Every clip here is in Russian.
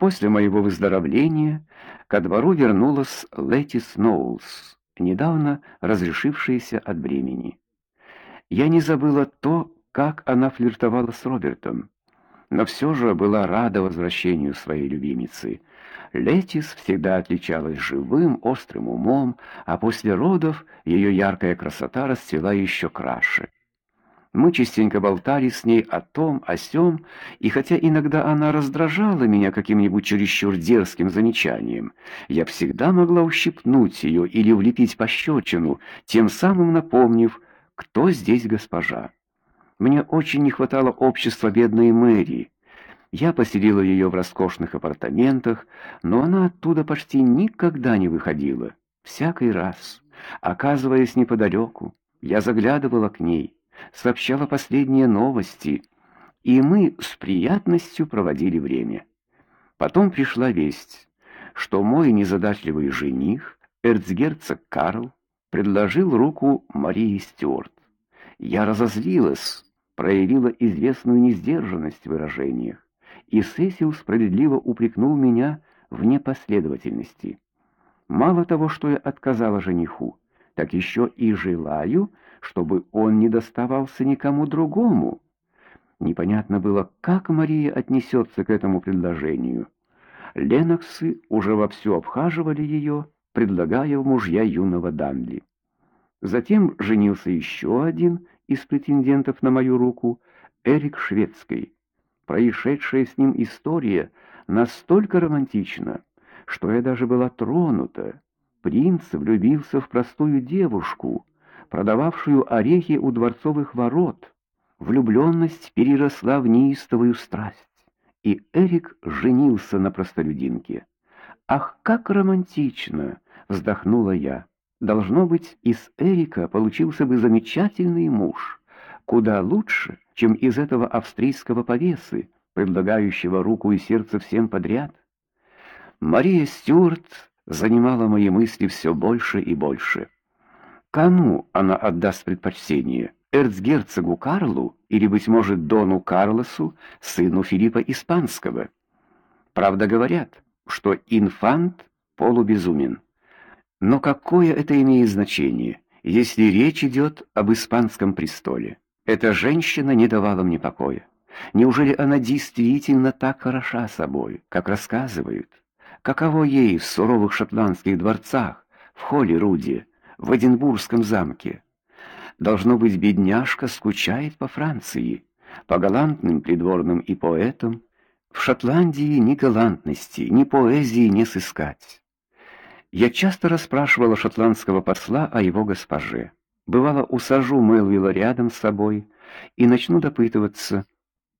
После моего выздоровления ко двору вернулась Лэти Сноулс, недавно разрешившаяся от бремени. Я не забыла то, как она флиртовала с Робертом, но все же была рада возвращению своей любимицы. Летис всегда отличалась живым, острым умом, а после родов ее яркая красота расцвела еще краше. Мы частенько болтали с ней о том, о сём, и хотя иногда она раздражала меня каким-нибудь чересчур дерзким замечанием, я всегда могла ущипнуть ее или влепить пощечину, тем самым напомнив, кто здесь госпожа. Мне очень не хватало общества бедной Мэри. Я поселила ее в роскошных апартаментах, но она оттуда почти никогда не выходила. Всякий раз, оказываясь неподалеку, я заглядывала к ней сообщала последние новости, и мы с приятностью проводили время. Потом пришла весть, что мой незадачливый жених, эрцгерцог Карл, предложил руку Марии Стюарт. Я разозлилась, проявила известную несдержанность в выражениях, и Сесил справедливо упрекнул меня в непоследовательности. Мало того, что я отказала жениху, так еще и желаю, чтобы он не доставался никому другому. Непонятно было, как Мария отнесется к этому предложению. Леноксы уже вовсю обхаживали ее, предлагая в мужья юного Данли. Затем женился еще один из претендентов на мою руку, Эрик Шведский. Происшедшая с ним история настолько романтична, что я даже была тронута. Принц влюбился в простую девушку, продававшую орехи у дворцовых ворот. Влюбленность переросла в неистовую страсть, и Эрик женился на простолюдинке. Ах, как романтично, вздохнула я. Должно быть, из Эрика получился бы замечательный муж, куда лучше, чем из этого австрийского повесы, предлагающего руку и сердце всем подряд. Мария Стюарт занимала мои мысли все больше и больше. Кому она отдаст предпочтение? Эрцгерцогу Карлу или быть может дону Карлосу, сыну Филиппа Испанского? Правда говорят, что инфант полубезумен. Но какое это имеет значение, если речь идет об испанском престоле? Эта женщина не давала мне покоя. Неужели она действительно так хороша собой, как рассказывают? Каково ей в суровых шотландских дворцах, в холле Руди? в Эдинбургском замке. Должно быть, бедняжка скучает по Франции, по галантным придворным и поэтам. В Шотландии ни галантности, ни поэзии не сыскать. Я часто расспрашивала шотландского посла о его госпоже. Бывало, усажу Мэлвилла рядом с собой и начну допытываться.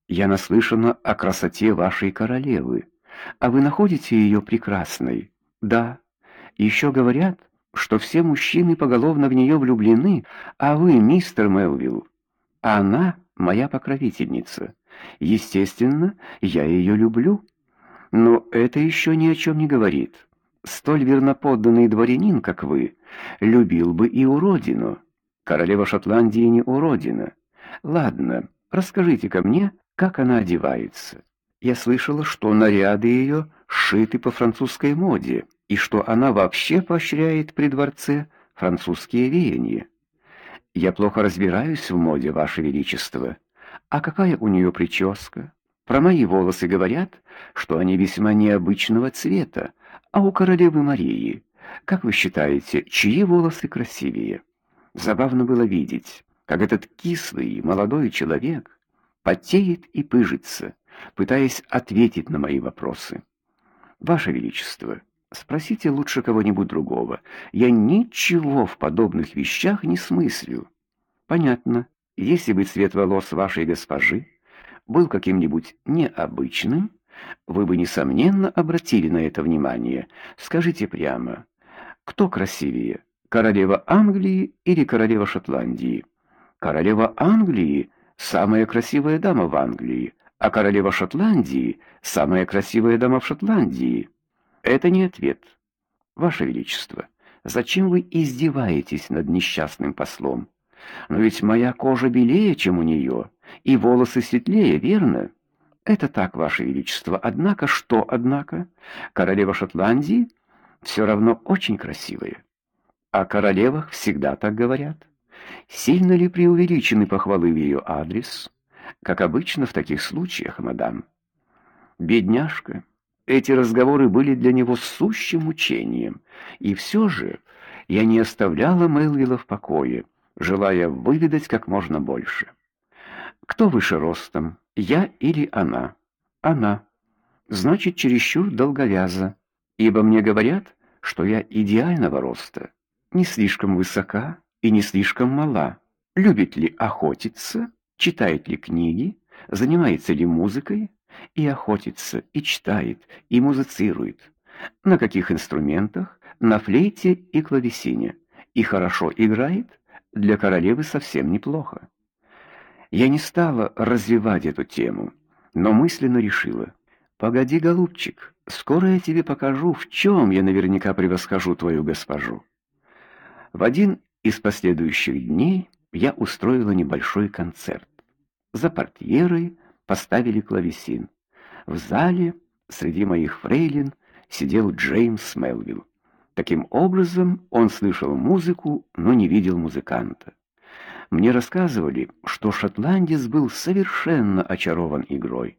Я наслышана о красоте вашей королевы. А вы находите ее прекрасной? Да. Еще говорят, что все мужчины поголовно в нее влюблены, а вы, мистер Мелвилл, она моя покровительница. Естественно, я ее люблю, но это еще ни о чем не говорит. Столь верноподданный дворянин, как вы, любил бы и уродину. Королева Шотландии не уродина. Ладно, расскажите-ка мне, как она одевается. Я слышала, что наряды ее сшиты по французской моде и что она вообще поощряет при дворце французские веяния. Я плохо разбираюсь в моде, ваше величество. А какая у нее прическа? Про мои волосы говорят, что они весьма необычного цвета, а у королевы Марии, как вы считаете, чьи волосы красивее? Забавно было видеть, как этот кислый молодой человек потеет и пыжится, пытаясь ответить на мои вопросы. Ваше величество, Спросите лучше кого-нибудь другого. Я ничего в подобных вещах не смыслю. Понятно. Если бы цвет волос вашей госпожи был каким-нибудь необычным, вы бы несомненно обратили на это внимание. Скажите прямо, кто красивее, королева Англии или королева Шотландии? Королева Англии самая красивая дама в Англии, а королева Шотландии самая красивая дама в Шотландии. Это не ответ. Ваше величество, зачем вы издеваетесь над несчастным послом? Но ведь моя кожа белее, чем у нее, и волосы светлее, верно? Это так, ваше величество. Однако что, однако, королева Шотландии все равно очень красивая. О королевах всегда так говорят. Сильно ли преувеличены похвалы в ее адрес? Как обычно в таких случаях, мадам. Бедняжка, эти разговоры были для него сущим мучением, и все же я не оставляла Мелвилла в покое, желая выведать как можно больше. Кто выше ростом, я или она? Она. Значит, чересчур долговяза, ибо мне говорят, что я идеального роста, не слишком высока и не слишком мала. Любит ли охотиться, читает ли книги, занимается ли музыкой, и охотится, и читает, и музицирует. На каких инструментах? На флейте и клавесине. И хорошо играет, для королевы совсем неплохо. Я не стала развивать эту тему, но мысленно решила: "Погоди, голубчик, скоро я тебе покажу, в чем я наверняка превосхожу твою госпожу". В один из последующих дней я устроила небольшой концерт. За портьерой поставили клавесин. В зале среди моих фрейлин сидел Джеймс Мелвилл. Таким образом, он слышал музыку, но не видел музыканта. Мне рассказывали, что шотландец был совершенно очарован игрой.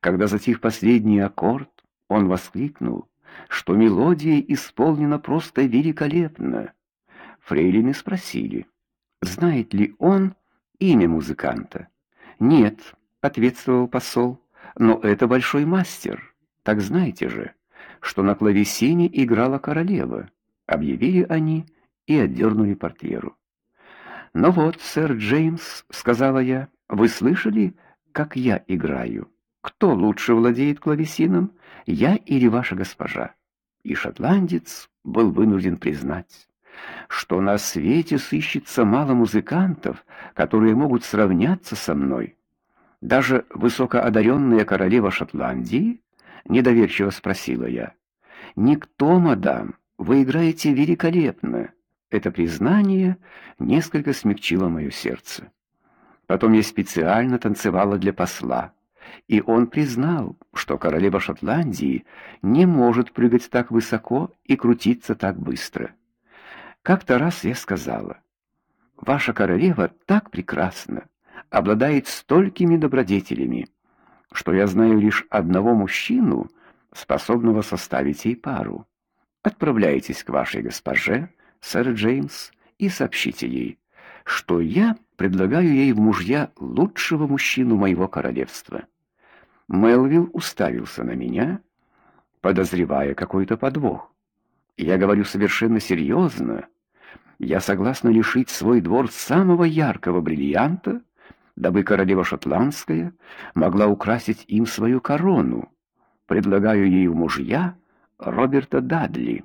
Когда затих последний аккорд, он воскликнул, что мелодия исполнена просто великолепно. Фрейлины спросили, знает ли он имя музыканта. "Нет", ответствовал посол. "Но это большой мастер. Так знаете же, что на клавесине играла королева", объявили они и отдернули портьеру. "Ну вот, сэр Джеймс", сказала я. "Вы слышали, как я играю? Кто лучше владеет клавесином, я или ваша госпожа?" И шотландец был вынужден признать, что на свете сыщется мало музыкантов, которые могут сравняться со мной. Даже высокоодаренная королева Шотландии, недоверчиво спросила я. "Никто, мадам, вы играете великолепно". Это признание несколько смягчило мое сердце. Потом я специально танцевала для посла, и он признал, что королева Шотландии не может прыгать так высоко и крутиться так быстро. Как-то раз я сказала: "Ваша королева так прекрасна, обладает столькими добродетелями, что я знаю лишь одного мужчину, способного составить ей пару. Отправляйтесь к вашей госпоже сэр Джеймс, и сообщите ей, что я предлагаю ей в мужья лучшего мужчину моего королевства. Мелвилл уставился на меня, подозревая какой-то подвох. Я говорю совершенно серьезно. Я согласна лишить свой двор самого яркого бриллианта, дабы королева шотландская могла украсить им свою корону. Предлагаю ей в мужья Роберта Дадли.